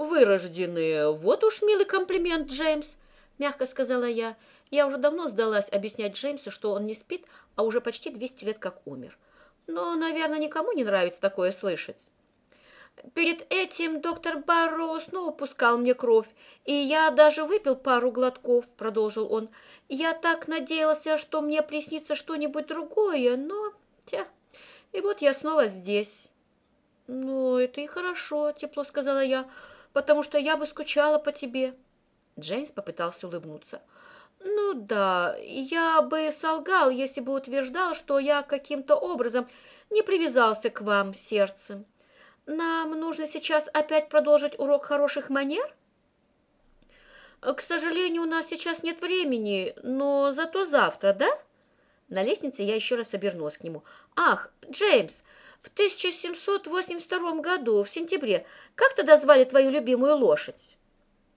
вырожденные. Вот уж милый комплимент, Джеймс, мягко сказала я. Я уже давно сдалась объяснять Джеймсу, что он не спит, а уже почти 200 лет как умер. Но, наверное, никому не нравится такое слышать. Перед этим доктор Барроу снова пускал мне кровь, и я даже выпил пару глотков, продолжил он. Я так надеялся, что мне приснится что-нибудь другое, но... Тя, и вот я снова здесь. Ну, это и хорошо, тепло сказала я, потому что я бы скучала по тебе. Джеймс попытался улыбнуться. Ну да, я бы солгал, если бы утверждал, что я каким-то образом не привязался к вам сердцем. Нам нужно сейчас опять продолжить урок хороших манер? К сожалению, у нас сейчас нет времени, но зато завтра, да? На лестнице я еще раз обернулась к нему. Ах, Джеймс, в 1782 году, в сентябре, как тогда звали твою любимую лошадь?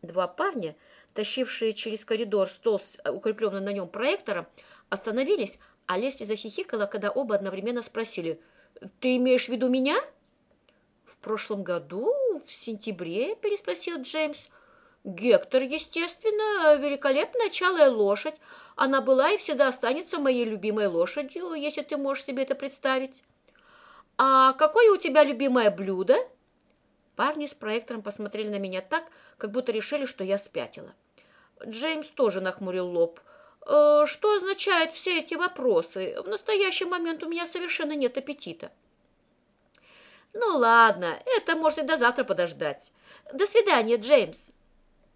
Два парня, тащившие через коридор стол с укрепленным на нем проектором, остановились, а Лесли захихикала, когда оба одновременно спросили, «Ты имеешь в виду меня?» прошлом году, в сентябре?» – переспросил Джеймс. «Гектор, естественно, великолепная чалая лошадь. Она была и всегда останется моей любимой лошадью, если ты можешь себе это представить». «А какое у тебя любимое блюдо?» Парни с проектором посмотрели на меня так, как будто решили, что я спятила. Джеймс тоже нахмурил лоб. «Э, «Что означают все эти вопросы? В настоящий момент у меня совершенно нет аппетита». Ну ладно, это может и до завтра подождать. До свидания, Джеймс.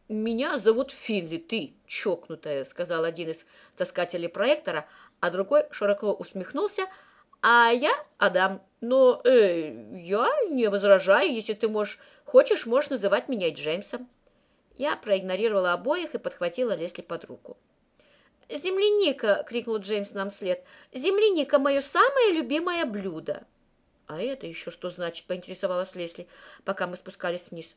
Меня зовут Финли, ты чокнутая, сказал один из таскателей проектора, а другой широко усмехнулся, а я Адам. Но э, я не возражаю, если ты можешь, хочешь, можешь называть меня Джеймсом. Я проигнорировала обоих и подхватила Лесли под руку. «Земляника!» — крикнул Джеймс нам вслед. «Земляника — мое самое любимое блюдо!» «А это еще что значит?» – поинтересовалась Лесли, пока мы спускались вниз.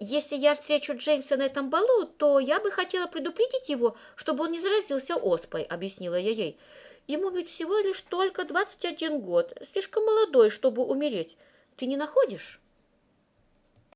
«Если я встречу Джеймса на этом балу, то я бы хотела предупредить его, чтобы он не заразился оспой», – объяснила я ей. «Ему ведь всего лишь только 21 год, слишком молодой, чтобы умереть. Ты не находишь?»